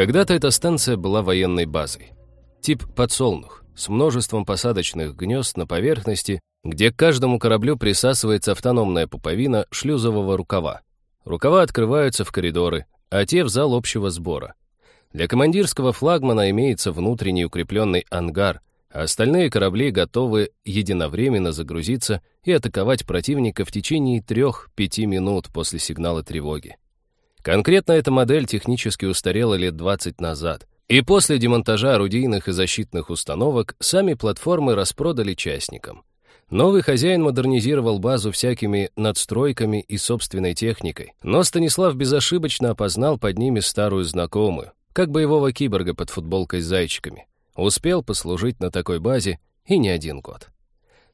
Когда-то эта станция была военной базой. Тип подсолнух, с множеством посадочных гнезд на поверхности, где к каждому кораблю присасывается автономная пуповина шлюзового рукава. Рукава открываются в коридоры, а те в зал общего сбора. Для командирского флагмана имеется внутренний укрепленный ангар, а остальные корабли готовы единовременно загрузиться и атаковать противника в течение 3-5 минут после сигнала тревоги. Конкретно эта модель технически устарела лет 20 назад, и после демонтажа орудийных и защитных установок сами платформы распродали частникам. Новый хозяин модернизировал базу всякими надстройками и собственной техникой, но Станислав безошибочно опознал под ними старую знакомую, как боевого киборга под футболкой с зайчиками. Успел послужить на такой базе и не один год.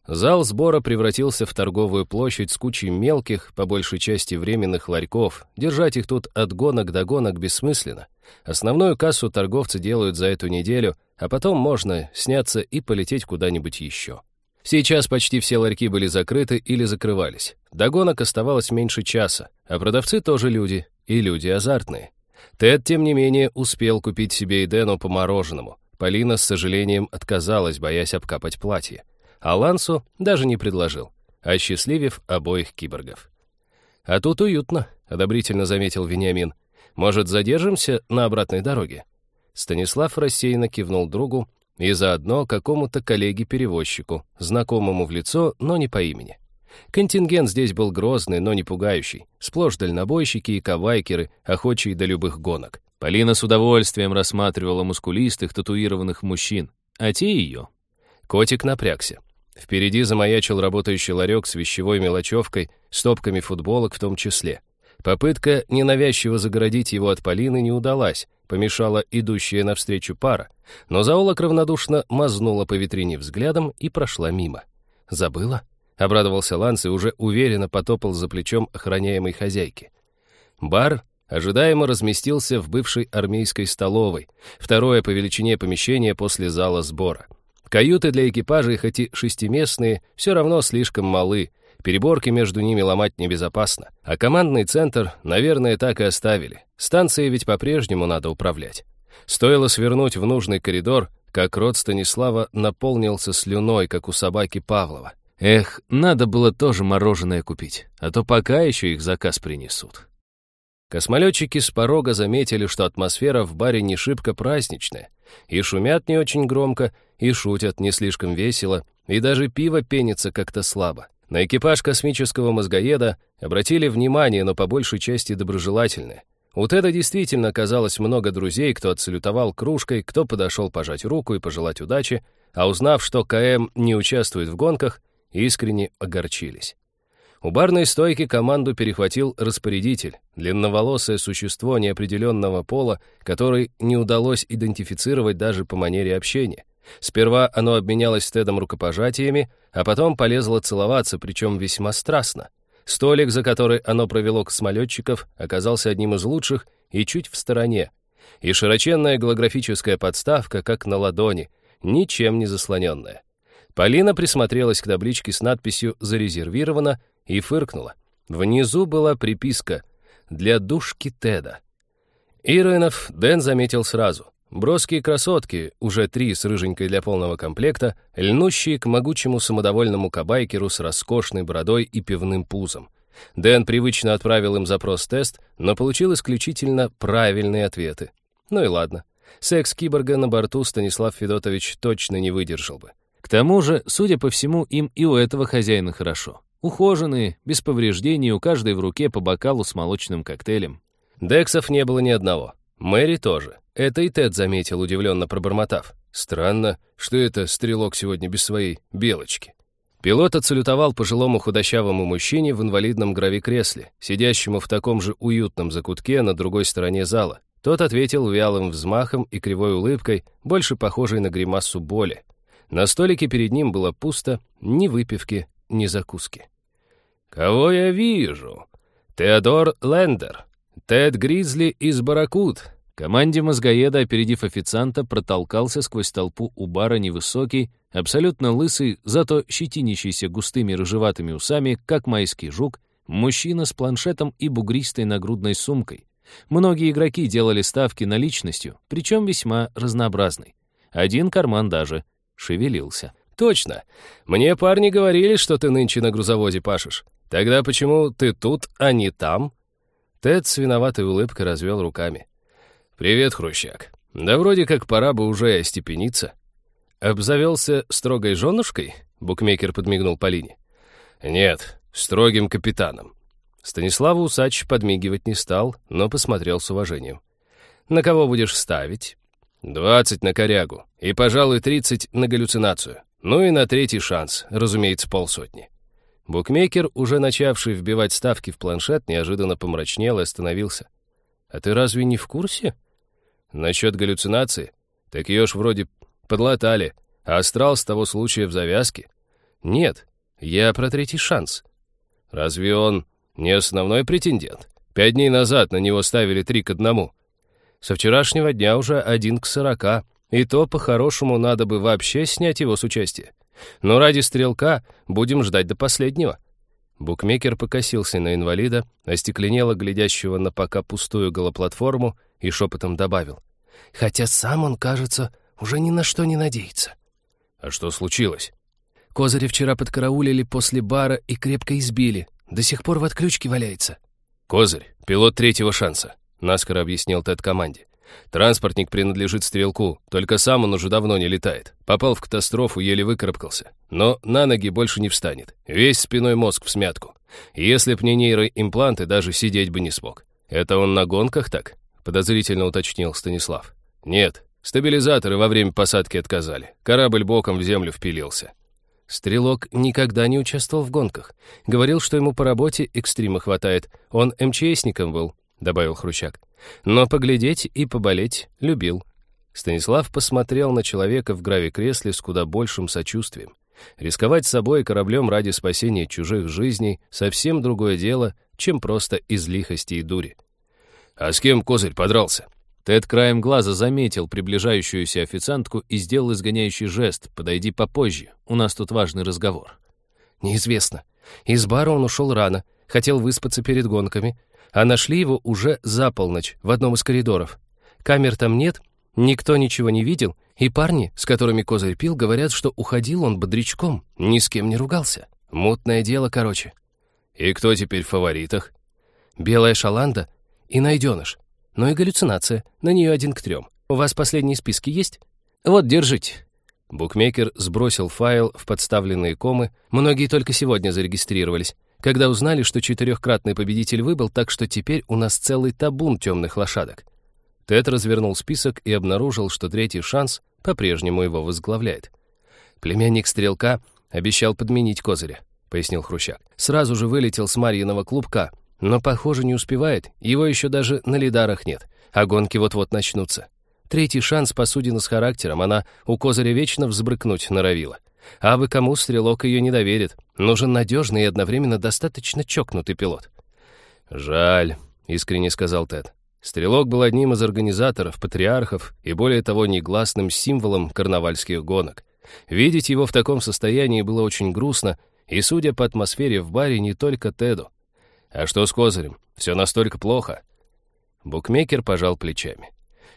Зал сбора превратился в торговую площадь с кучей мелких, по большей части временных ларьков. Держать их тут от гонок до гонок бессмысленно. Основную кассу торговцы делают за эту неделю, а потом можно сняться и полететь куда-нибудь еще. Сейчас почти все ларьки были закрыты или закрывались. До гонок оставалось меньше часа, а продавцы тоже люди, и люди азартные. Тед, тем не менее, успел купить себе и Дэну по мороженому. Полина с сожалением отказалась, боясь обкапать платье. А Лансу даже не предложил, осчастливив обоих киборгов. «А тут уютно», — одобрительно заметил Вениамин. «Может, задержимся на обратной дороге?» Станислав рассеянно кивнул другу, и заодно какому-то коллеге-перевозчику, знакомому в лицо, но не по имени. Контингент здесь был грозный, но не пугающий. Сплошь дальнобойщики и кавайкеры, охочие до любых гонок. Полина с удовольствием рассматривала мускулистых, татуированных мужчин, а те ее. Котик напрягся. Впереди замаячил работающий ларек с вещевой мелочевкой, стопками футболок в том числе. Попытка ненавязчиво загородить его от Полины не удалась, помешала идущая навстречу пара, но зоолог равнодушно мазнула по витрине взглядом и прошла мимо. «Забыла?» — обрадовался Ланс и уже уверенно потопал за плечом охраняемой хозяйки. Бар ожидаемо разместился в бывшей армейской столовой, второе по величине помещение после зала сбора. Каюты для экипажей, хоть и шестиместные, все равно слишком малы, Переборки между ними ломать небезопасно. А командный центр, наверное, так и оставили. Станции ведь по-прежнему надо управлять. Стоило свернуть в нужный коридор, как рот Станислава наполнился слюной, как у собаки Павлова. Эх, надо было тоже мороженое купить, а то пока еще их заказ принесут. Космолетчики с порога заметили, что атмосфера в баре не шибко праздничная, и шумят не очень громко, и шутят не слишком весело, и даже пиво пенится как-то слабо. На экипаж космического мозгоеда обратили внимание, но по большей части доброжелательное. У Теда действительно оказалось много друзей, кто отсалютовал кружкой, кто подошел пожать руку и пожелать удачи, а узнав, что КМ не участвует в гонках, искренне огорчились. У барной стойки команду перехватил распорядитель, длинноволосое существо неопределенного пола, который не удалось идентифицировать даже по манере общения. Сперва оно обменялось с Тедом рукопожатиями, а потом полезло целоваться, причем весьма страстно. Столик, за который оно провело космолетчиков, оказался одним из лучших и чуть в стороне. И широченная голографическая подставка, как на ладони, ничем не заслоненная. Полина присмотрелась к табличке с надписью «Зарезервировано» и фыркнула. Внизу была приписка «Для душки Теда». Ирвинов Дэн заметил сразу. Броские красотки, уже три с рыженькой для полного комплекта, льнущие к могучему самодовольному кабайкеру с роскошной бородой и пивным пузом. Дэн привычно отправил им запрос-тест, но получил исключительно правильные ответы. Ну и ладно. Секс-киборга на борту Станислав Федотович точно не выдержал бы. К тому же, судя по всему, им и у этого хозяина хорошо. Ухоженные, без повреждений, у каждой в руке по бокалу с молочным коктейлем. Дексов не было ни одного. Мэри тоже. Это и Тед заметил, удивленно пробормотав. Странно, что это стрелок сегодня без своей белочки. Пилот отсалютовал пожилому худощавому мужчине в инвалидном гравикресле, сидящему в таком же уютном закутке на другой стороне зала. Тот ответил вялым взмахом и кривой улыбкой, больше похожей на гримасу боли. На столике перед ним было пусто, ни выпивки, ни закуски. «Кого я вижу? Теодор Лендер, Тед Гризли из Баракут, Команде мозгоеда, опередив официанта, протолкался сквозь толпу у бара невысокий, абсолютно лысый, зато щетинящийся густыми рыжеватыми усами, как майский жук, мужчина с планшетом и бугристой нагрудной сумкой, Многие игроки делали ставки наличностью, причем весьма разнообразной. Один карман даже шевелился. «Точно. Мне парни говорили, что ты нынче на грузовозе пашешь. Тогда почему ты тут, а не там?» Тед с виноватой улыбкой развел руками. «Привет, Хрущак. Да вроде как пора бы уже остепениться». «Обзавелся строгой женушкой?» — букмекер подмигнул Полине. «Нет, строгим капитаном». Станиславу усач подмигивать не стал, но посмотрел с уважением. «На кого будешь ставить?» «Двадцать на корягу и, пожалуй, тридцать на галлюцинацию. Ну и на третий шанс, разумеется, полсотни». Букмекер, уже начавший вбивать ставки в планшет, неожиданно помрачнел и остановился. «А ты разве не в курсе?» «Насчет галлюцинации? Так ее ж вроде подлатали, а астрал с того случая в завязке?» «Нет, я про третий шанс». «Разве он не основной претендент? Пять дней назад на него ставили три к одному. Со вчерашнего дня уже один к сорока, и то, по-хорошему, надо бы вообще снять его с участия. Но ради стрелка будем ждать до последнего». Букмекер покосился на инвалида, остекленело глядящего на пока пустую голоплатформу и шепотом добавил. «Хотя сам он, кажется, уже ни на что не надеется». «А что случилось?» Козыря вчера подкараулили после бара и крепко избили. До сих пор в отключке валяется. «Козырь, пилот третьего шанса», — наскоро объяснил Тед команде. Транспортник принадлежит стрелку, только сам он уже давно не летает. Попал в катастрофу, еле выкарабкался. Но на ноги больше не встанет. Весь спиной мозг в смятку. Если б не нейроимпланты, даже сидеть бы не смог. Это он на гонках так? Подозрительно уточнил Станислав. Нет, стабилизаторы во время посадки отказали. Корабль боком в землю впилился. Стрелок никогда не участвовал в гонках. Говорил, что ему по работе экстрима хватает. Он МЧСником был, добавил Хрущак. Но поглядеть и поболеть любил. Станислав посмотрел на человека в гравикресле с куда большим сочувствием. Рисковать собой и кораблем ради спасения чужих жизней — совсем другое дело, чем просто из лихости и дури. «А с кем Козырь подрался?» Тед краем глаза заметил приближающуюся официантку и сделал изгоняющий жест «Подойди попозже, у нас тут важный разговор». «Неизвестно. Из бара он ушел рано, хотел выспаться перед гонками, а нашли его уже за полночь в одном из коридоров. Камер там нет, никто ничего не видел, и парни, с которыми Козырь пил, говорят, что уходил он бодрячком, ни с кем не ругался. Мутное дело, короче. И кто теперь в фаворитах? Белая шаланда и найденыш. Ну и галлюцинация, на нее один к трем. У вас последние списки есть? Вот, держите. Букмекер сбросил файл в подставленные комы, многие только сегодня зарегистрировались когда узнали, что четырехкратный победитель выбыл, так что теперь у нас целый табун темных лошадок. Тед развернул список и обнаружил, что третий шанс по-прежнему его возглавляет. Племянник Стрелка обещал подменить Козыря, пояснил Хрущак. Сразу же вылетел с Марьиного клубка, но, похоже, не успевает, его еще даже на лидарах нет, а гонки вот-вот начнутся. Третий шанс посудина с характером, она у Козыря вечно взбрыкнуть норовила. А вы кому стрелок ее не доверит. Нужен надежный и одновременно достаточно чокнутый пилот. «Жаль», — искренне сказал Тед. Стрелок был одним из организаторов, патриархов и, более того, негласным символом карнавальских гонок. Видеть его в таком состоянии было очень грустно, и, судя по атмосфере в баре, не только Теду. «А что с Козырем? Все настолько плохо?» Букмекер пожал плечами.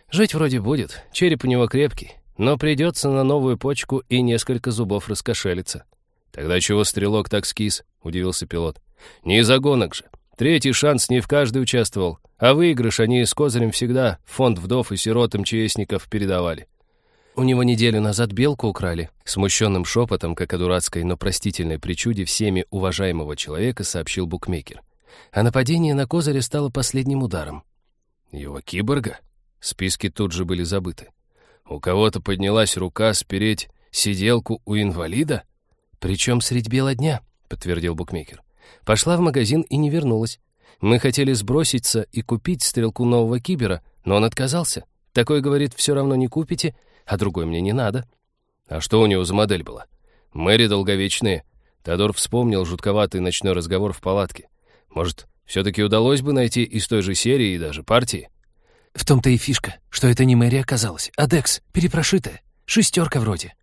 «Жить вроде будет, череп у него крепкий, но придется на новую почку и несколько зубов раскошелиться. «Тогда чего стрелок так скис?» — удивился пилот. «Не из-за гонок же. Третий шанс не в каждый участвовал, а выигрыш они с козырем всегда фонд вдов и сирот МЧСников передавали». У него неделю назад белку украли. Смущенным шепотом, как о дурацкой, но простительной причуде всеми уважаемого человека, сообщил букмекер. А нападение на козыря стало последним ударом. Его киборга? Списки тут же были забыты. У кого-то поднялась рука спереть сиделку у инвалида? Причем средь бела дня, подтвердил букмекер. Пошла в магазин и не вернулась. Мы хотели сброситься и купить стрелку нового кибера, но он отказался. Такой, говорит, все равно не купите, а другой мне не надо. А что у него за модель была? Мэри долговечные. Тодор вспомнил жутковатый ночной разговор в палатке. Может, все-таки удалось бы найти из той же серии и даже партии? В том-то и фишка, что это не Мэри оказалась, а Декс, перепрошитая. Шестерка вроде.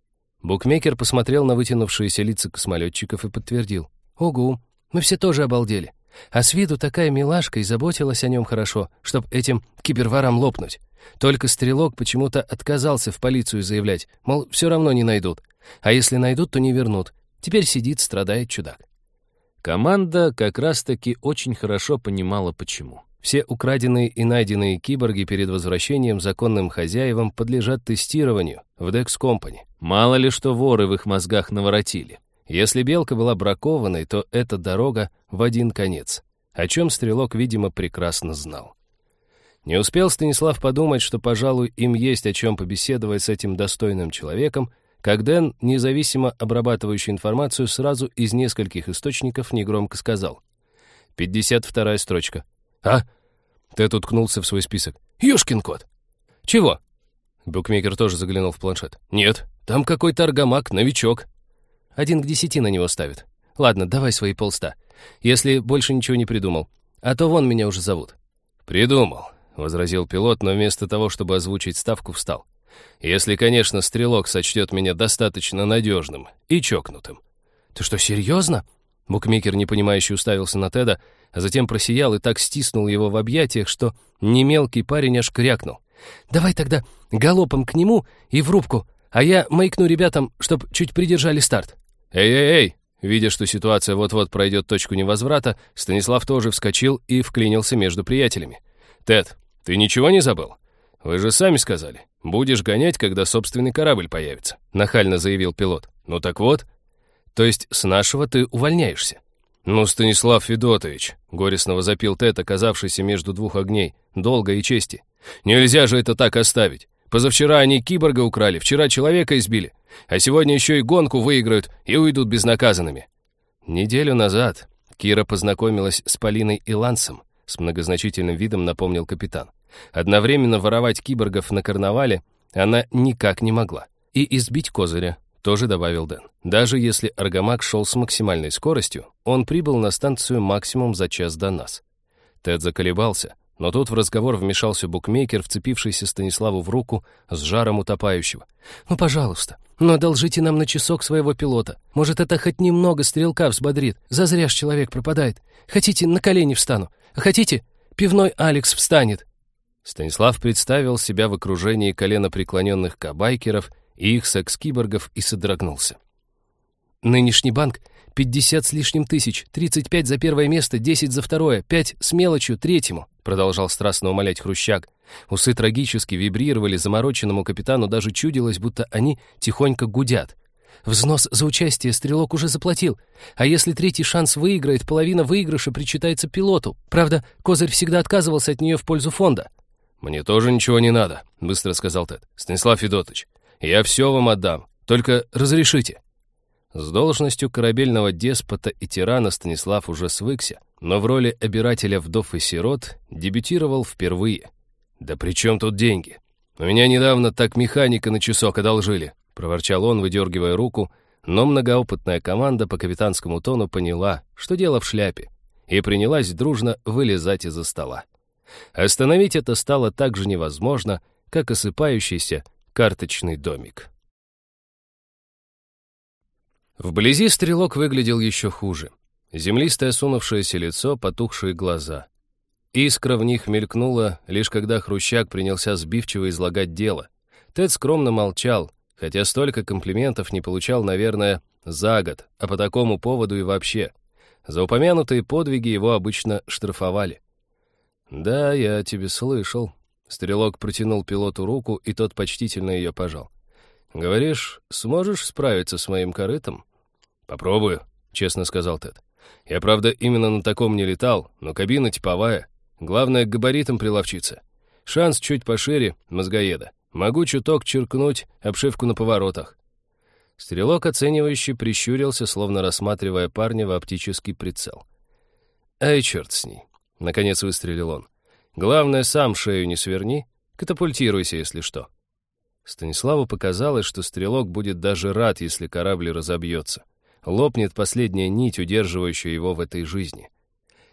Букмекер посмотрел на вытянувшиеся лица космолетчиков и подтвердил. «Ого, мы все тоже обалдели. А с виду такая милашка и заботилась о нем хорошо, чтоб этим киберварам лопнуть. Только стрелок почему-то отказался в полицию заявлять, мол, все равно не найдут. А если найдут, то не вернут. Теперь сидит, страдает чудак. Команда как раз-таки очень хорошо понимала, почему. Все украденные и найденные киборги перед возвращением законным хозяевам подлежат тестированию в Dex Company. Мало ли что воры в их мозгах наворотили. Если белка была бракованной, то эта дорога в один конец, о чем Стрелок, видимо, прекрасно знал. Не успел Станислав подумать, что, пожалуй, им есть о чем побеседовать с этим достойным человеком, как Дэн, независимо обрабатывающий информацию, сразу из нескольких источников негромко сказал. «Пятьдесят вторая строчка». «А?» Тед уткнулся в свой список. «Ёшкин кот!» «Чего?» Букмекер тоже заглянул в планшет. «Нет, там какой-то аргамак, новичок». Один к десяти на него ставит. Ладно, давай свои полста. Если больше ничего не придумал. А то вон меня уже зовут». «Придумал возразил пилот, но вместо того, чтобы озвучить ставку, встал. «Если, конечно, стрелок сочтет меня достаточно надежным и чокнутым». «Ты что, серьезно?» Букмекер, непонимающе, уставился на Теда, а затем просиял и так стиснул его в объятиях, что немелкий парень аж крякнул. «Давай тогда галопом к нему и в рубку, а я маякну ребятам, чтоб чуть придержали старт». «Эй-эй-эй!» Видя, что ситуация вот-вот пройдет точку невозврата, Станислав тоже вскочил и вклинился между приятелями. «Тед, «Ты ничего не забыл? Вы же сами сказали. Будешь гонять, когда собственный корабль появится», — нахально заявил пилот. «Ну так вот. То есть с нашего ты увольняешься?» «Ну, Станислав Федотович», — горестно возопил Тед, оказавшийся между двух огней, долга и чести. «Нельзя же это так оставить. Позавчера они киборга украли, вчера человека избили, а сегодня еще и гонку выиграют и уйдут безнаказанными». Неделю назад Кира познакомилась с Полиной и Лансом, с многозначительным видом напомнил капитан. Одновременно воровать киборгов на карнавале она никак не могла. И избить козыря, тоже добавил Дэн. Даже если Аргамак шел с максимальной скоростью, он прибыл на станцию максимум за час до нас. Тед заколебался, но тут в разговор вмешался букмекер, вцепившийся Станиславу в руку с жаром утопающего. «Ну, пожалуйста, но одолжите нам на часок своего пилота. Может, это хоть немного стрелка взбодрит. Зазря ж человек пропадает. Хотите, на колени встану. А хотите, пивной Алекс встанет. Станислав представил себя в окружении коленопреклоненных кабайкеров и их секс-киборгов и содрогнулся. «Нынешний банк — 50 с лишним тысяч, 35 за первое место, 10 за второе, 5 с мелочью третьему», продолжал страстно умолять Хрущак. Усы трагически вибрировали, замороченному капитану даже чудилось, будто они тихонько гудят. Взнос за участие стрелок уже заплатил. А если третий шанс выиграет, половина выигрыша причитается пилоту. Правда, Козырь всегда отказывался от нее в пользу фонда. «Мне тоже ничего не надо», — быстро сказал Тед. «Станислав Федотович, я все вам отдам, только разрешите». С должностью корабельного деспота и тирана Станислав уже свыкся, но в роли обирателя вдов и сирот дебютировал впервые. «Да при чем тут деньги? У меня недавно так механика на часок одолжили», — проворчал он, выдергивая руку, но многоопытная команда по капитанскому тону поняла, что дело в шляпе, и принялась дружно вылезать из-за стола. Остановить это стало так же невозможно, как осыпающийся карточный домик. Вблизи стрелок выглядел еще хуже. Землистое сунувшееся лицо, потухшие глаза. Искра в них мелькнула, лишь когда Хрущак принялся сбивчиво излагать дело. Тед скромно молчал, хотя столько комплиментов не получал, наверное, за год, а по такому поводу и вообще. За упомянутые подвиги его обычно штрафовали. «Да, я тебе слышал». Стрелок протянул пилоту руку, и тот почтительно ее пожал. «Говоришь, сможешь справиться с моим корытом?» «Попробую», — честно сказал Тед. «Я, правда, именно на таком не летал, но кабина типовая. Главное, к габаритам приловчиться. Шанс чуть пошире мозгоеда. Могу чуток черкнуть обшивку на поворотах». Стрелок, оценивающий, прищурился, словно рассматривая парня в оптический прицел. «Ай, черт с ней. Наконец выстрелил он. «Главное, сам шею не сверни, катапультируйся, если что». Станиславу показалось, что стрелок будет даже рад, если корабль разобьется. Лопнет последняя нить, удерживающая его в этой жизни.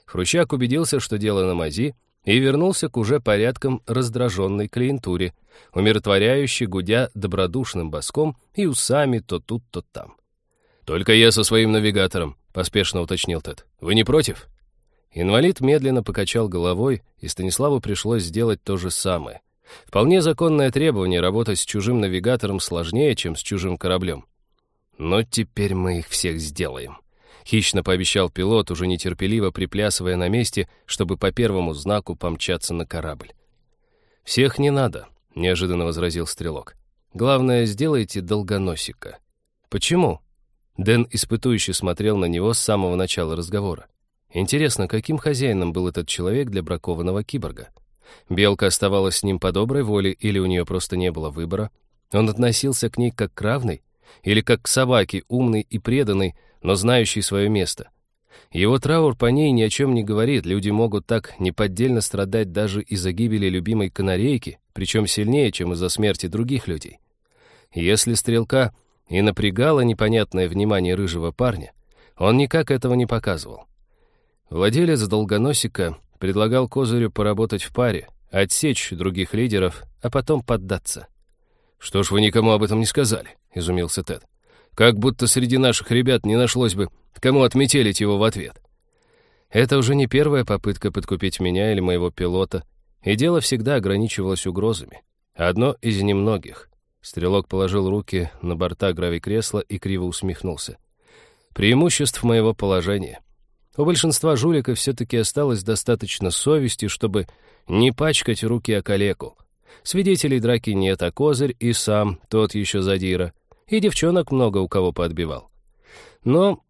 Хрущак убедился, что дело на мази, и вернулся к уже порядком раздраженной клиентуре, умиротворяющей, гудя добродушным боском и усами то тут, то там. «Только я со своим навигатором», — поспешно уточнил Тед. «Вы не против?» Инвалид медленно покачал головой, и Станиславу пришлось сделать то же самое. Вполне законное требование работать с чужим навигатором сложнее, чем с чужим кораблем. Но теперь мы их всех сделаем. Хищно пообещал пилот, уже нетерпеливо приплясывая на месте, чтобы по первому знаку помчаться на корабль. «Всех не надо», — неожиданно возразил стрелок. «Главное, сделайте долгоносика». «Почему?» Дэн испытующе смотрел на него с самого начала разговора. Интересно, каким хозяином был этот человек для бракованного киборга? Белка оставалась с ним по доброй воле или у нее просто не было выбора? Он относился к ней как к равной? Или как к собаке, умной и преданной, но знающей свое место? Его траур по ней ни о чем не говорит, люди могут так неподдельно страдать даже из-за гибели любимой канарейки, причем сильнее, чем из-за смерти других людей. Если стрелка и напрягало непонятное внимание рыжего парня, он никак этого не показывал. Владелец долгоносика предлагал Козырю поработать в паре, отсечь других лидеров, а потом поддаться. «Что ж вы никому об этом не сказали?» — изумился Тед. «Как будто среди наших ребят не нашлось бы, кому отметелить его в ответ». Это уже не первая попытка подкупить меня или моего пилота, и дело всегда ограничивалось угрозами. Одно из немногих. Стрелок положил руки на борта гравикресла и криво усмехнулся. Преимуществ моего положения. У большинства жуликов все-таки осталось достаточно совести, чтобы не пачкать руки о калеку. Свидетелей драки нет, а козырь и сам, тот еще задира. И девчонок много у кого подбивал. Но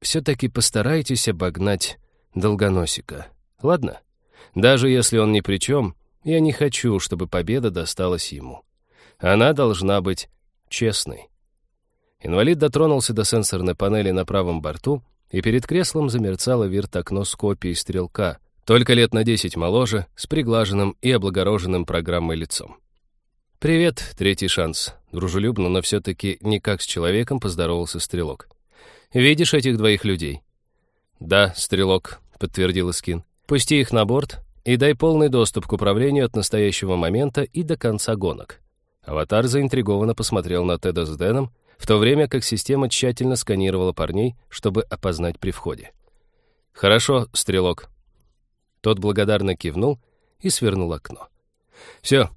все-таки постарайтесь обогнать долгоносика. Ладно? Даже если он ни при чем, я не хочу, чтобы победа досталась ему. Она должна быть честной. Инвалид дотронулся до сенсорной панели на правом борту, и перед креслом замерцало вирт-окно с копией стрелка, только лет на десять моложе, с приглаженным и облагороженным программой лицом. «Привет, третий шанс», — дружелюбно, но все-таки не как с человеком поздоровался стрелок. «Видишь этих двоих людей?» «Да, стрелок», — подтвердил Искин. «Пусти их на борт и дай полный доступ к управлению от настоящего момента и до конца гонок. Аватар заинтригованно посмотрел на Теда с Дэном, в то время как система тщательно сканировала парней, чтобы опознать при входе. «Хорошо, стрелок». Тот благодарно кивнул и свернул окно. «Все,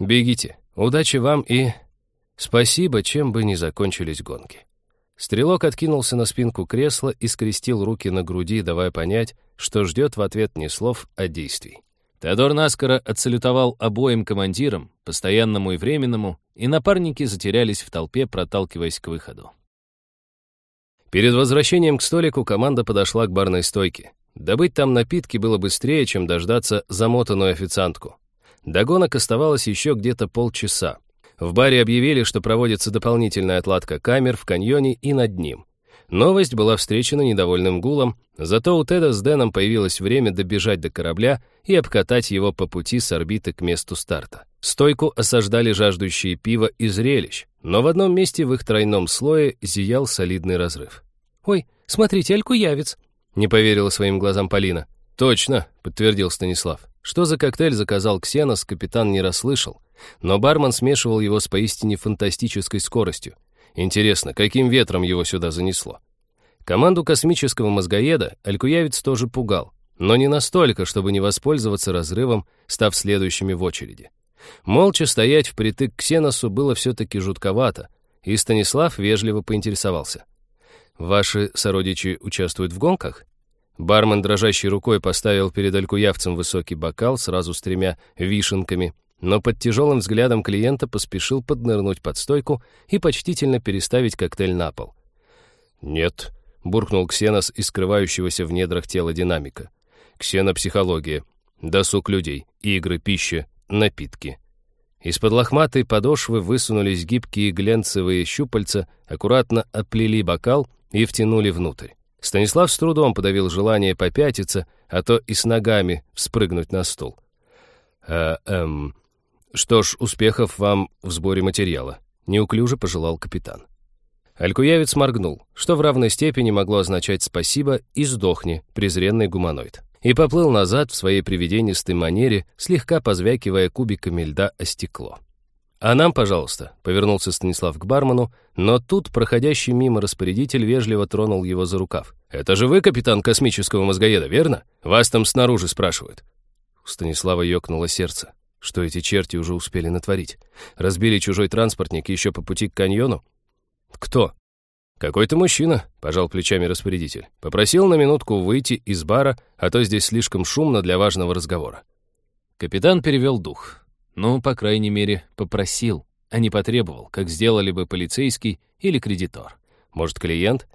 бегите. Удачи вам и...» «Спасибо, чем бы ни закончились гонки». Стрелок откинулся на спинку кресла и скрестил руки на груди, давая понять, что ждет в ответ не слов, а действий. Теодор наскоро отсалютовал обоим командирам, постоянному и временному, и напарники затерялись в толпе, проталкиваясь к выходу. Перед возвращением к столику команда подошла к барной стойке. Добыть там напитки было быстрее, чем дождаться замотанную официантку. До гонок оставалось еще где-то полчаса. В баре объявили, что проводится дополнительная отладка камер в каньоне и над ним. Новость была встречена недовольным гулом, зато у Теда с Дэном появилось время добежать до корабля и обкатать его по пути с орбиты к месту старта. Стойку осаждали жаждущие пива и зрелищ, но в одном месте в их тройном слое зиял солидный разрыв. «Ой, смотрите, Алькуявец!» — не поверила своим глазам Полина. «Точно!» — подтвердил Станислав. Что за коктейль заказал Ксенос, капитан не расслышал, но бармен смешивал его с поистине фантастической скоростью. Интересно, каким ветром его сюда занесло? Команду космического мозгоеда Алькуявец тоже пугал, но не настолько, чтобы не воспользоваться разрывом, став следующими в очереди. Молча стоять впритык к Ксеносу было все-таки жутковато, и Станислав вежливо поинтересовался. «Ваши сородичи участвуют в гонках?» Бармен дрожащей рукой поставил перед алькуявцем высокий бокал сразу с тремя вишенками — но под тяжелым взглядом клиента поспешил поднырнуть под стойку и почтительно переставить коктейль на пол. «Нет», — буркнул Ксенос из скрывающегося в недрах тела динамика. «Ксенопсихология, досуг людей, игры, пища, напитки». Из-под лохматой подошвы высунулись гибкие глянцевые щупальца, аккуратно оплели бокал и втянули внутрь. Станислав с трудом подавил желание попятиться, а то и с ногами спрыгнуть на стул. «А, эм, «Что ж, успехов вам в сборе материала», — неуклюже пожелал капитан. Алькуявец моргнул, что в равной степени могло означать «спасибо» и «сдохни», презренный гуманоид, и поплыл назад в своей привиденистой манере, слегка позвякивая кубиками льда о стекло. «А нам, пожалуйста», — повернулся Станислав к бармену, но тут проходящий мимо распорядитель вежливо тронул его за рукав. «Это же вы капитан космического мозгоеда, верно? Вас там снаружи спрашивают». У Станислава ёкнуло сердце. Что эти черти уже успели натворить? Разбили чужой транспортник еще по пути к каньону? «Кто?» «Какой-то мужчина», — пожал плечами распорядитель. Попросил на минутку выйти из бара, а то здесь слишком шумно для важного разговора. Капитан перевел дух. Ну, по крайней мере, попросил, а не потребовал, как сделали бы полицейский или кредитор. Может, клиент?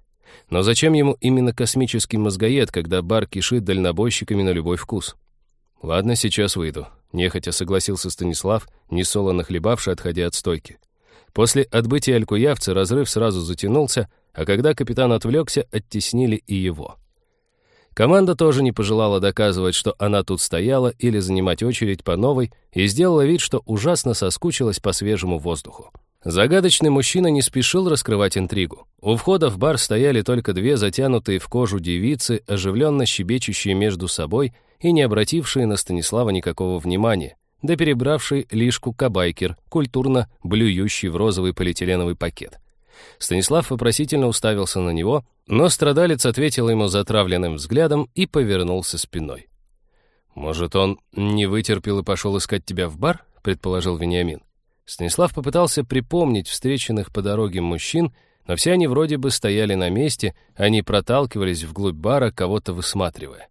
Но зачем ему именно космический мозгоед, когда бар кишит дальнобойщиками на любой вкус? Ладно, сейчас выйду. Нехотя согласился Станислав, несолоно хлебавший, отходя от стойки. После отбытия алькуявца разрыв сразу затянулся, а когда капитан отвлекся, оттеснили и его. Команда тоже не пожелала доказывать, что она тут стояла, или занимать очередь по новой, и сделала вид, что ужасно соскучилась по свежему воздуху. Загадочный мужчина не спешил раскрывать интригу. У входа в бар стояли только две затянутые в кожу девицы, оживленно щебечущие между собой и не обратившие на Станислава никакого внимания, да перебравший лишку кабайкер, культурно блюющий в розовый полиэтиленовый пакет. Станислав вопросительно уставился на него, но страдалец ответил ему затравленным взглядом и повернулся спиной. «Может, он не вытерпел и пошел искать тебя в бар?» — предположил Вениамин. Станислав попытался припомнить встреченных по дороге мужчин, но все они вроде бы стояли на месте, они проталкивались вглубь бара, кого-то высматривая.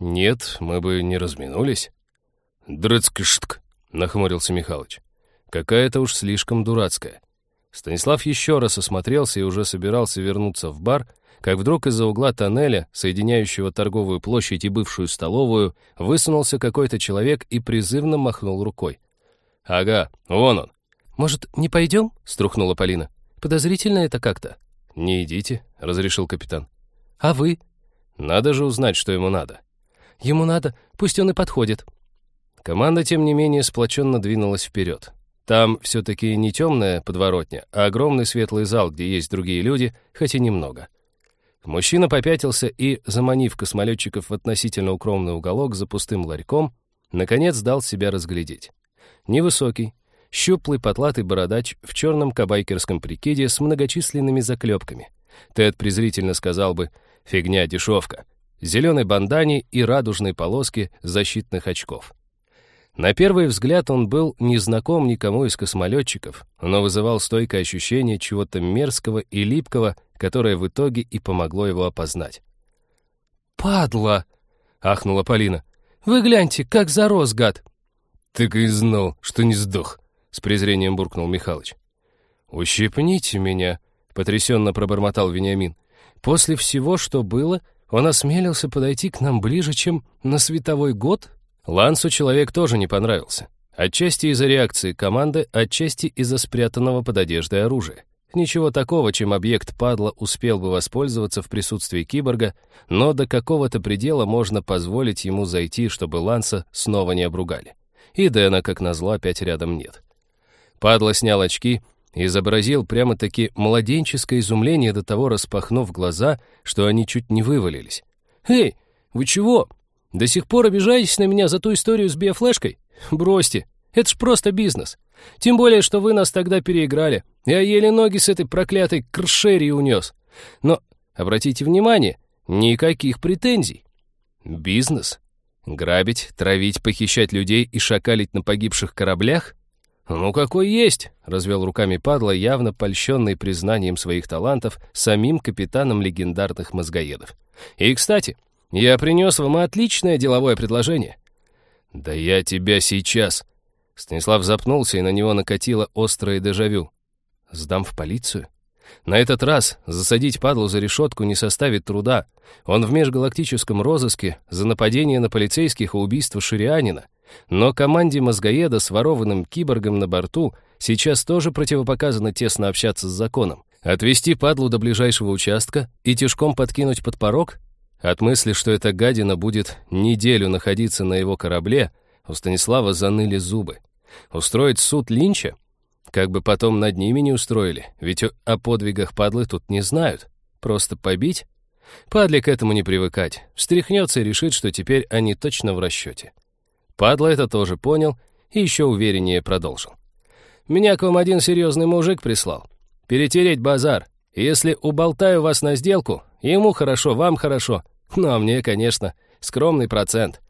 «Нет, мы бы не разминулись». «Дрыцкштк», — нахмурился Михалыч. «Какая-то уж слишком дурацкая». Станислав еще раз осмотрелся и уже собирался вернуться в бар, как вдруг из-за угла тоннеля, соединяющего торговую площадь и бывшую столовую, высунулся какой-то человек и призывно махнул рукой. «Ага, вон он». «Может, не пойдем?» — струхнула Полина. «Подозрительно это как-то». «Не идите», — разрешил капитан. «А вы?» «Надо же узнать, что ему надо». «Ему надо, пусть он и подходит». Команда, тем не менее, сплоченно двинулась вперед. Там все-таки не темная подворотня, а огромный светлый зал, где есть другие люди, хоть и немного. Мужчина попятился и, заманив космолетчиков в относительно укромный уголок за пустым ларьком, наконец дал себя разглядеть. Невысокий, щуплый потлатый бородач в черном кабайкерском прикиде с многочисленными заклепками. Тед презрительно сказал бы «фигня, дешевка», зеленой бандане и радужной полоски защитных очков. На первый взгляд он был незнаком никому из космолетчиков, но вызывал стойкое ощущение чего-то мерзкого и липкого, которое в итоге и помогло его опознать. «Падла!» — ахнула Полина. «Вы гляньте, как зарос, гад!» «Так и знал, что не сдох», — с презрением буркнул Михалыч. «Ущипните меня», — потрясенно пробормотал Вениамин. «После всего, что было, он осмелился подойти к нам ближе, чем на световой год?» Лансу человек тоже не понравился. Отчасти из-за реакции команды, отчасти из-за спрятанного под одеждой оружия. Ничего такого, чем объект падла успел бы воспользоваться в присутствии киборга, но до какого-то предела можно позволить ему зайти, чтобы Ланса снова не обругали. И Дэна, как назло, опять рядом нет. Падла снял очки изобразил прямо-таки младенческое изумление до того, распахнув глаза, что они чуть не вывалились. «Эй, вы чего? До сих пор обижаетесь на меня за ту историю с биофлешкой? Бросьте, это ж просто бизнес. Тем более, что вы нас тогда переиграли. Я еле ноги с этой проклятой кршерии унес. Но, обратите внимание, никаких претензий. Бизнес? Грабить, травить, похищать людей и шакалить на погибших кораблях? Ну, какой есть, развел руками падла, явно польщенный признанием своих талантов самим капитаном легендарных мозгоедов. И, кстати, я принес вам отличное деловое предложение». «Да я тебя сейчас...» Станислав запнулся, и на него накатило острое дежавю. «Сдам в полицию?» На этот раз засадить падлу за решетку не составит труда. Он в межгалактическом розыске за нападение на полицейских и убийство ширианина. Но команде мозгоеда с ворованным киборгом на борту сейчас тоже противопоказано тесно общаться с законом. Отвести падлу до ближайшего участка и тяжком подкинуть под порог? От мысли, что эта гадина будет неделю находиться на его корабле, у Станислава заныли зубы. Устроить суд Линча? Как бы потом над ними не устроили, ведь о подвигах падлы тут не знают. Просто побить? Падле к этому не привыкать. Встряхнется и решит, что теперь они точно в расчете. Падла это тоже понял и еще увереннее продолжил. «Меня к вам один серьезный мужик прислал. Перетереть базар. Если уболтаю вас на сделку, ему хорошо, вам хорошо. Ну, а мне, конечно, скромный процент».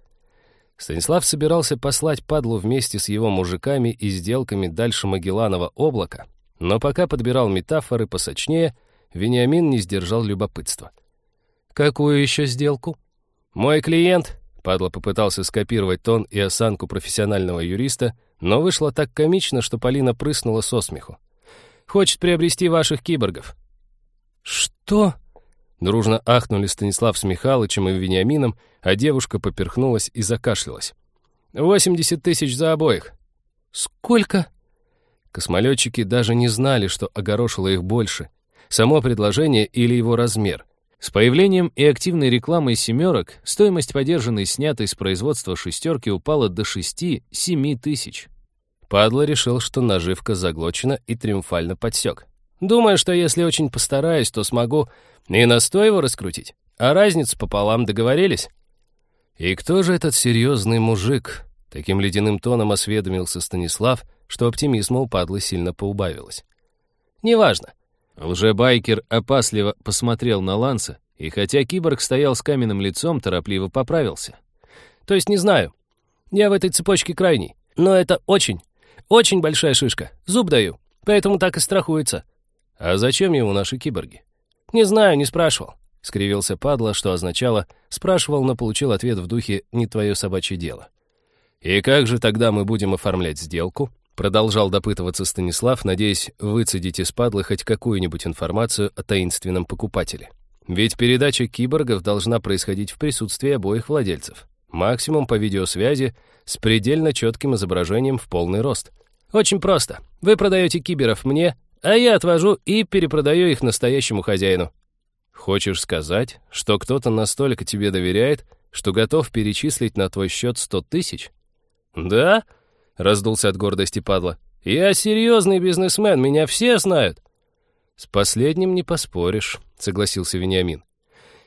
Станислав собирался послать падлу вместе с его мужиками и сделками дальше Магелланова облака, но пока подбирал метафоры посочнее, Вениамин не сдержал любопытства. «Какую еще сделку?» «Мой клиент», — падла попытался скопировать тон и осанку профессионального юриста, но вышло так комично, что Полина прыснула со смеху. «Хочет приобрести ваших киборгов». «Что?» Дружно ахнули Станислав с Михалычем и Вениамином, а девушка поперхнулась и закашлялась. «Восемьдесят тысяч за обоих». «Сколько?» Космолетчики даже не знали, что огорошило их больше. Само предложение или его размер. С появлением и активной рекламой «семерок» стоимость подержанной снятой с производства «шестерки» упала до 6-7 тысяч. Падла решил, что наживка заглочена и триумфально подсек. «Думаю, что если очень постараюсь, то смогу и на сто его раскрутить. А разницу пополам договорились?» «И кто же этот серьезный мужик?» Таким ледяным тоном осведомился Станислав, что оптимизма у падлы сильно поубавилось. «Неважно. Лжебайкер опасливо посмотрел на Ланса, и хотя киборг стоял с каменным лицом, торопливо поправился. «То есть не знаю. Я в этой цепочке крайний. Но это очень, очень большая шишка. Зуб даю. Поэтому так и страхуется». «А зачем ему наши киборги?» «Не знаю, не спрашивал», — скривился падла, что означало «спрашивал, но получил ответ в духе «не твое собачье дело». «И как же тогда мы будем оформлять сделку?» Продолжал допытываться Станислав, надеясь выцедить из падлы хоть какую-нибудь информацию о таинственном покупателе. Ведь передача киборгов должна происходить в присутствии обоих владельцев. Максимум по видеосвязи с предельно четким изображением в полный рост. Очень просто. Вы продаете киберов мне, а я отвожу и перепродаю их настоящему хозяину. Хочешь сказать, что кто-то настолько тебе доверяет, что готов перечислить на твой счет сто тысяч? Да? Раздулся от гордости падла. «Я серьезный бизнесмен, меня все знают». «С последним не поспоришь», — согласился Вениамин.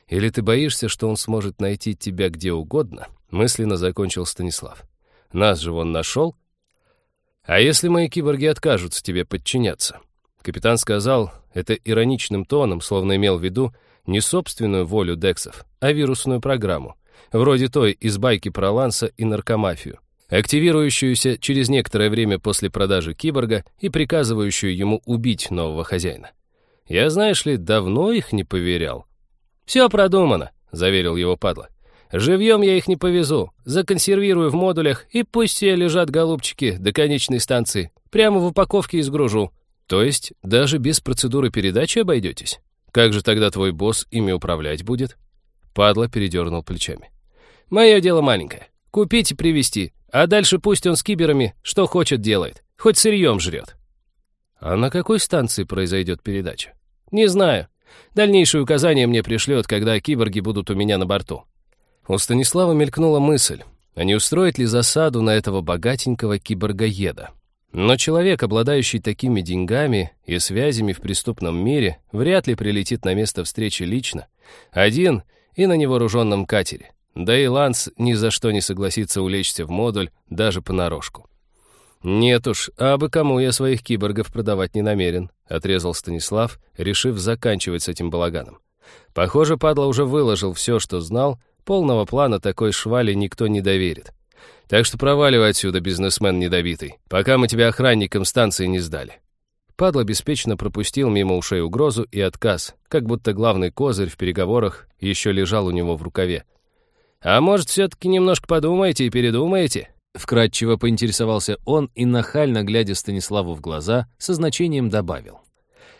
«Или ты боишься, что он сможет найти тебя где угодно?» — мысленно закончил Станислав. «Нас же он нашел». «А если мои киборги откажутся тебе подчиняться?» Капитан сказал это ироничным тоном, словно имел в виду не собственную волю Дексов, а вирусную программу, вроде той из байки про Ланса и наркомафию активирующуюся через некоторое время после продажи киборга и приказывающую ему убить нового хозяина. Я, знаешь ли, давно их не поверял. «Все продумано», — заверил его падла. «Живьем я их не повезу, законсервирую в модулях, и пусть все лежат голубчики до конечной станции, прямо в упаковке изгружу». «То есть даже без процедуры передачи обойдетесь? Как же тогда твой босс ими управлять будет?» Падла передернул плечами. «Мое дело маленькое. Купить и привезти. А дальше пусть он с киберами что хочет делает. Хоть сырьем жрет. А на какой станции произойдет передача? Не знаю. Дальнейшие указания мне пришлет, когда киборги будут у меня на борту. У Станислава мелькнула мысль, а не устроить ли засаду на этого богатенького киборгоеда. Но человек, обладающий такими деньгами и связями в преступном мире, вряд ли прилетит на место встречи лично, один и на невооруженном катере. Да и Ланс ни за что не согласится улечься в модуль, даже понарошку. «Нет уж, а бы кому я своих киборгов продавать не намерен», отрезал Станислав, решив заканчивать с этим балаганом. Похоже, падла уже выложил все, что знал, полного плана такой швали никто не доверит. Так что проваливай отсюда, бизнесмен недобитый, пока мы тебя охранником станции не сдали. Падла беспечно пропустил мимо ушей угрозу и отказ, как будто главный козырь в переговорах еще лежал у него в рукаве. «А может, все-таки немножко подумаете и передумаете?» Вкратчиво поинтересовался он и, нахально глядя Станиславу в глаза, со значением добавил.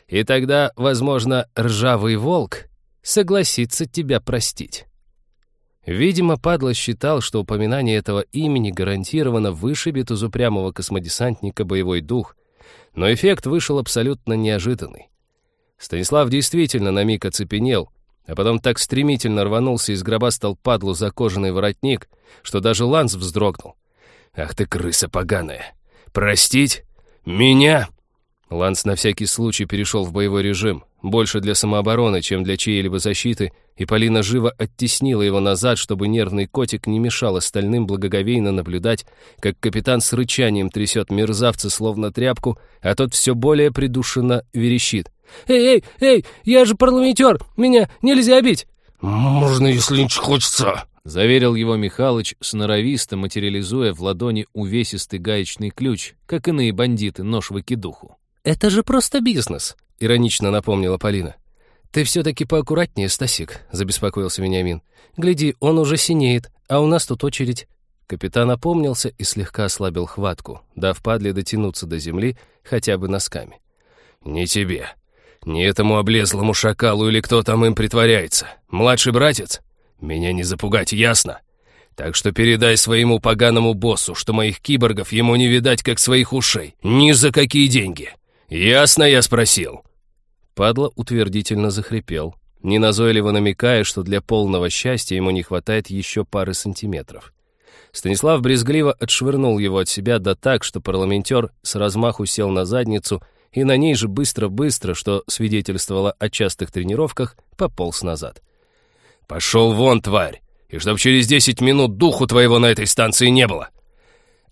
«И тогда, возможно, ржавый волк согласится тебя простить». Видимо, Падла считал, что упоминание этого имени гарантированно вышибет из упрямого космодесантника боевой дух, но эффект вышел абсолютно неожиданный. Станислав действительно на миг оцепенел, а потом так стремительно рванулся из гроба стал падлу за кожаный воротник, что даже Ланс вздрогнул. «Ах ты, крыса поганая! Простить? Меня?» Ланс на всякий случай перешел в боевой режим, больше для самообороны, чем для чьей-либо защиты, и Полина живо оттеснила его назад, чтобы нервный котик не мешал остальным благоговейно наблюдать, как капитан с рычанием трясет мерзавца словно тряпку, а тот все более придушенно верещит. «Эй, эй, эй, я же парламентер, меня нельзя бить!» «Можно, если не хочется», — заверил его Михалыч, сноровисто материализуя в ладони увесистый гаечный ключ, как иные бандиты нож-выкидуху. «Это же просто бизнес», — иронично напомнила Полина. «Ты все-таки поаккуратнее, Стасик», — забеспокоился Вениамин. «Гляди, он уже синеет, а у нас тут очередь». Капитан опомнился и слегка ослабил хватку, дав падле дотянуться до земли хотя бы носками. «Не тебе. Не этому облезлому шакалу или кто там им притворяется. Младший братец? Меня не запугать, ясно? Так что передай своему поганому боссу, что моих киборгов ему не видать, как своих ушей. Ни за какие деньги. Ясно, я спросил?» Падла утвердительно захрипел, неназойливо намекая, что для полного счастья ему не хватает еще пары сантиметров. Станислав брезгливо отшвырнул его от себя да так, что парламентер с размаху сел на задницу и на ней же быстро-быстро, что свидетельствовало о частых тренировках, пополз назад. «Пошел вон, тварь! И чтоб через десять минут духу твоего на этой станции не было!»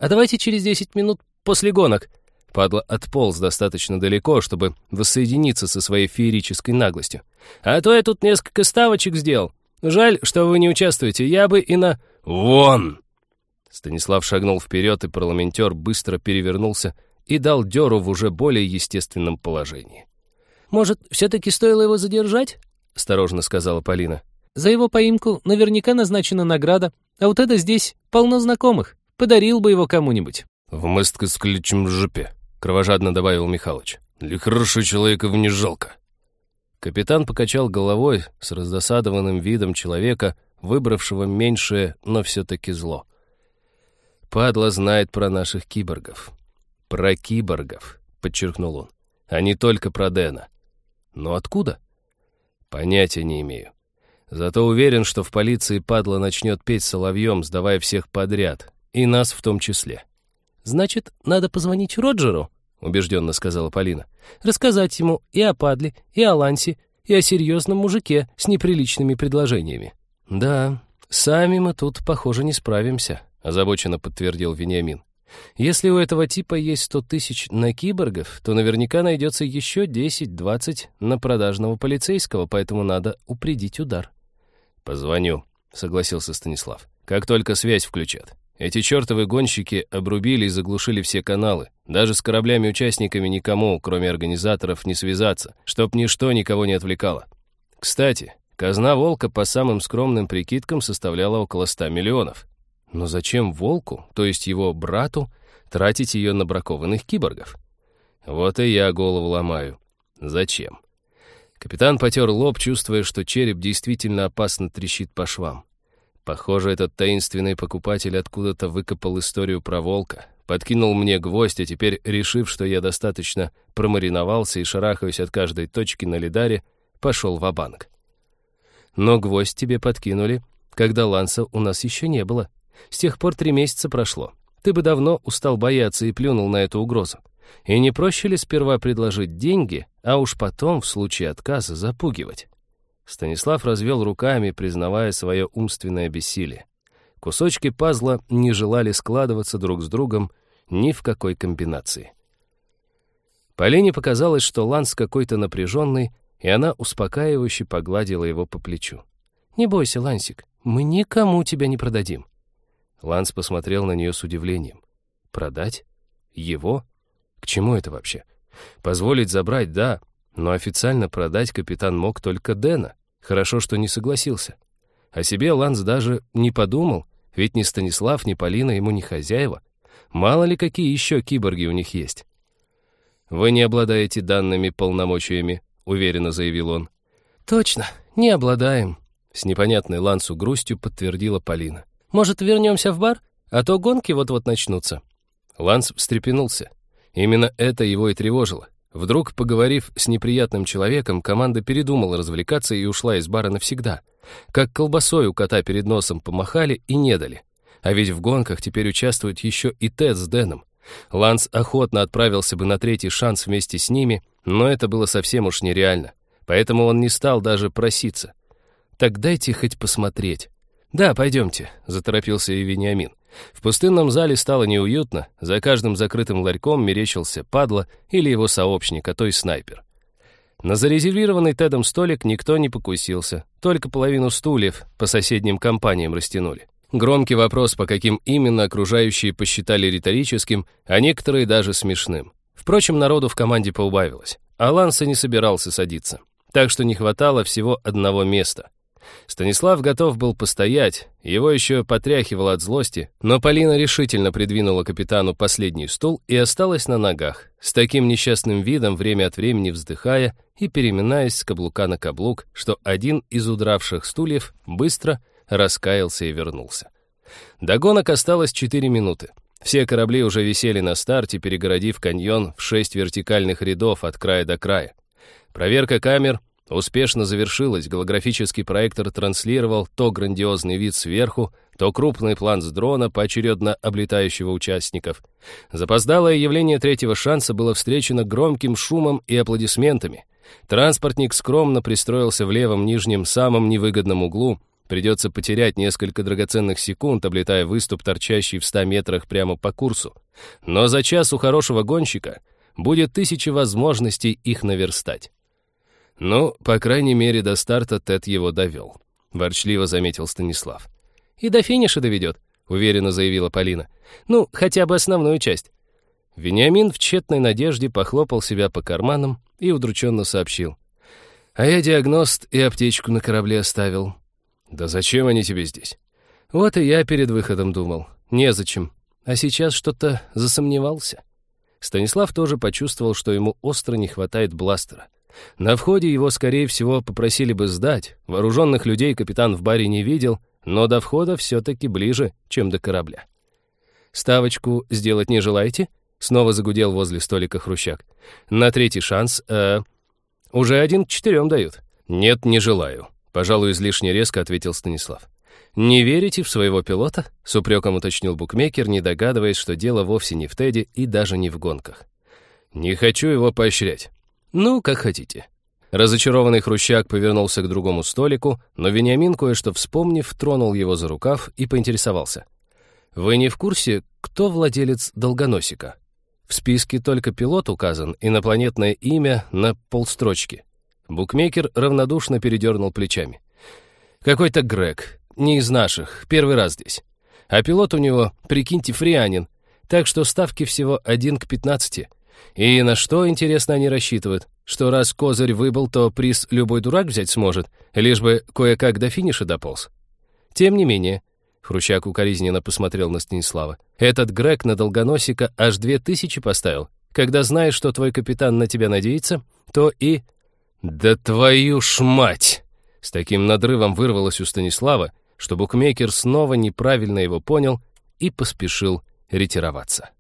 «А давайте через десять минут после гонок», Падла отполз достаточно далеко, чтобы воссоединиться со своей феерической наглостью. «А то я тут несколько ставочек сделал. Жаль, что вы не участвуете. Я бы и на...» «Вон!» Станислав шагнул вперед, и парламентер быстро перевернулся и дал дёру в уже более естественном положении. «Может, все-таки стоило его задержать?» — осторожно сказала Полина. «За его поимку наверняка назначена награда, а вот это здесь полно знакомых. Подарил бы его кому-нибудь». «В мыстка с ключем в жопе», кровожадно добавил Михалыч. «Для хорошего человека не жалко». Капитан покачал головой с раздосадованным видом человека, выбравшего меньшее, но все-таки зло. «Падла знает про наших киборгов. Про киборгов», — подчеркнул он, — «а не только про Дэна. Но откуда?» «Понятия не имею. Зато уверен, что в полиции Падла начнет петь соловьем, сдавая всех подряд, и нас в том числе». «Значит, надо позвонить Роджеру», — убежденно сказала Полина. «Рассказать ему и о Падле, и о Лансе, и о серьезном мужике с неприличными предложениями». «Да, сами мы тут, похоже, не справимся», — озабоченно подтвердил Вениамин. «Если у этого типа есть сто тысяч на киборгов, то наверняка найдется еще десять-двадцать на продажного полицейского, поэтому надо упредить удар». «Позвоню», — согласился Станислав. «Как только связь включат». Эти чертовы гонщики обрубили и заглушили все каналы. Даже с кораблями-участниками никому, кроме организаторов, не связаться, чтоб ничто никого не отвлекало. Кстати, казна Волка по самым скромным прикидкам составляла около 100 миллионов. Но зачем Волку, то есть его брату, тратить ее на бракованных киборгов? Вот и я голову ломаю. Зачем? Капитан потер лоб, чувствуя, что череп действительно опасно трещит по швам. Похоже, этот таинственный покупатель откуда-то выкопал историю про волка, подкинул мне гвоздь, а теперь, решив, что я достаточно промариновался и шарахаюсь от каждой точки на лидаре, пошел в банк Но гвоздь тебе подкинули, когда Ланса у нас еще не было. С тех пор три месяца прошло. Ты бы давно устал бояться и плюнул на эту угрозу. И не проще ли сперва предложить деньги, а уж потом, в случае отказа, запугивать? Станислав развел руками, признавая свое умственное бессилие. Кусочки пазла не желали складываться друг с другом ни в какой комбинации. Полине показалось, что Ланс какой-то напряженный, и она успокаивающе погладила его по плечу. «Не бойся, Лансик, мы никому тебя не продадим». Ланс посмотрел на нее с удивлением. «Продать? Его? К чему это вообще? Позволить забрать, да, но официально продать капитан мог только Дэна. Хорошо, что не согласился. О себе Ланс даже не подумал, ведь ни Станислав, ни Полина ему не хозяева. Мало ли какие еще киборги у них есть. «Вы не обладаете данными полномочиями», — уверенно заявил он. «Точно, не обладаем», — с непонятной Лансу грустью подтвердила Полина. «Может, вернемся в бар? А то гонки вот-вот начнутся». Ланс встрепенулся. Именно это его и тревожило. Вдруг, поговорив с неприятным человеком, команда передумала развлекаться и ушла из бара навсегда. Как колбасой у кота перед носом помахали и не дали. А ведь в гонках теперь участвуют еще и Тед с Дэном. Ланс охотно отправился бы на третий шанс вместе с ними, но это было совсем уж нереально. Поэтому он не стал даже проситься. «Так дайте хоть посмотреть». «Да, пойдемте», — заторопился и Вениамин. В пустынном зале стало неуютно, за каждым закрытым ларьком мерещился падла или его сообщник, а то и снайпер. На зарезервированный Тедом столик никто не покусился, только половину стульев по соседним компаниям растянули. Громкий вопрос, по каким именно окружающие посчитали риторическим, а некоторые даже смешным. Впрочем, народу в команде поубавилось, а Ланса не собирался садиться, так что не хватало всего одного места. Станислав готов был постоять, его еще потряхивало от злости, но Полина решительно придвинула капитану последний стул и осталась на ногах, с таким несчастным видом, время от времени вздыхая и переминаясь с каблука на каблук, что один из удравших стульев быстро раскаялся и вернулся. До гонок осталось 4 минуты. Все корабли уже висели на старте, перегородив каньон в шесть вертикальных рядов от края до края. Проверка камер успешно завершилась, голографический проектор транслировал то грандиозный вид сверху, то крупный план с дрона, поочередно облетающего участников. Запоздалое явление третьего шанса было встречено громким шумом и аплодисментами. Транспортник скромно пристроился в левом нижнем самом невыгодном углу, Придется потерять несколько драгоценных секунд, облетая выступ, торчащий в 100 метрах прямо по курсу. Но за час у хорошего гонщика будет тысячи возможностей их наверстать. Ну, по крайней мере, до старта Тед его довел. Ворчливо заметил Станислав. «И до финиша доведет», — уверенно заявила Полина. «Ну, хотя бы основную часть». Вениамин в тщетной надежде похлопал себя по карманам и удрученно сообщил. «А я диагност и аптечку на корабле оставил. «Да зачем они тебе здесь?» «Вот и я перед выходом думал. Незачем. А сейчас что-то засомневался». Станислав тоже почувствовал, что ему остро не хватает бластера. На входе его, скорее всего, попросили бы сдать. Вооруженных людей капитан в баре не видел, но до входа все-таки ближе, чем до корабля. «Ставочку сделать не желаете?» Снова загудел возле столика хрущак. «На третий шанс, э, уже один к четырем дают». «Нет, не желаю», Пожалуй, излишне резко ответил Станислав. «Не верите в своего пилота?» — с упреком уточнил букмекер, не догадываясь, что дело вовсе не в Теде и даже не в гонках. «Не хочу его поощрять». «Ну, как хотите». Разочарованный Хрущак повернулся к другому столику, но Вениамин, кое-что вспомнив, тронул его за рукав и поинтересовался. «Вы не в курсе, кто владелец долгоносика?» В списке только пилот указан, инопланетное имя на полстрочки. Букмекер равнодушно передернул плечами. «Какой-то Грег, не из наших, первый раз здесь. А пилот у него, прикиньте, фрианин, так что ставки всего один к пятнадцати. И на что, интересно, они рассчитывают? Что раз козырь выбыл, то приз любой дурак взять сможет, лишь бы кое-как до финиша дополз. Тем не менее, Хрущак укоризненно посмотрел на Станислава. «Этот Грег на долгоносика аж две тысячи поставил. Когда знаешь, что твой капитан на тебя надеется, то и «Да твою ж мать!» С таким надрывом вырвалось у Станислава, что букмекер снова неправильно его понял и поспешил ретироваться.